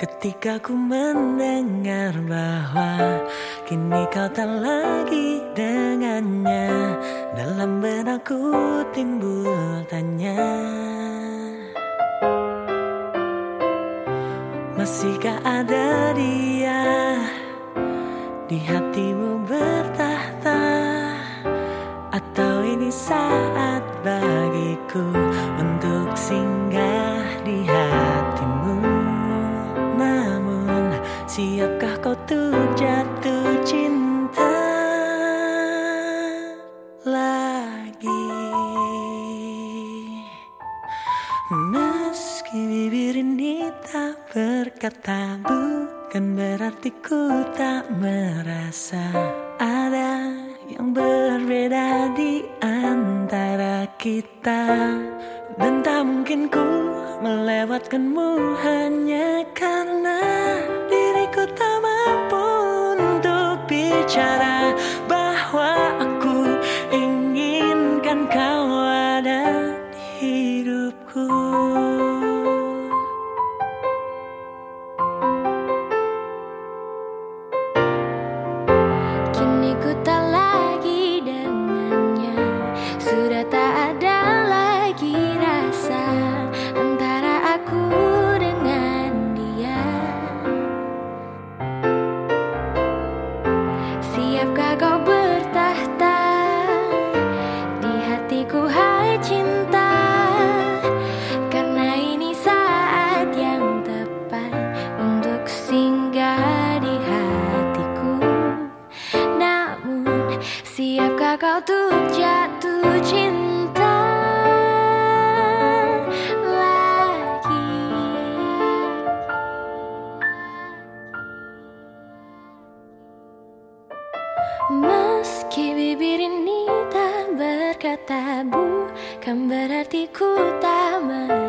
Ketika ku mendengar bahwa kini kau tak lagi dengannya Dalam benakku timbul tanya Masihkah ada dia di hatimu bertahta? Atau ini saat bagiku Kata bukan berarti ku tak merasa ada yang berbeda di antara kita. Dan tak mungkin ku melewatkanmu hanya karena diriku tak mampu untuk bicara. くた kau tuh jatuh cinta lagi. Meski bibir ini tak berkata bukan berarti ku tak mau.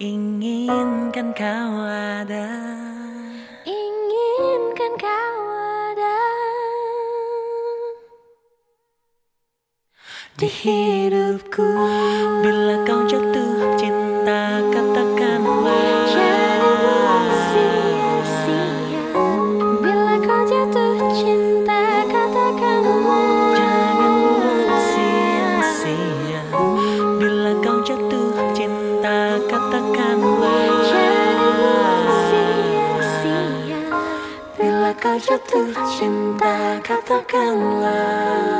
Inginkan kau ada. Inginkan kau ada. Di hidupku Bila kau jauh jatuh cinta katakanlah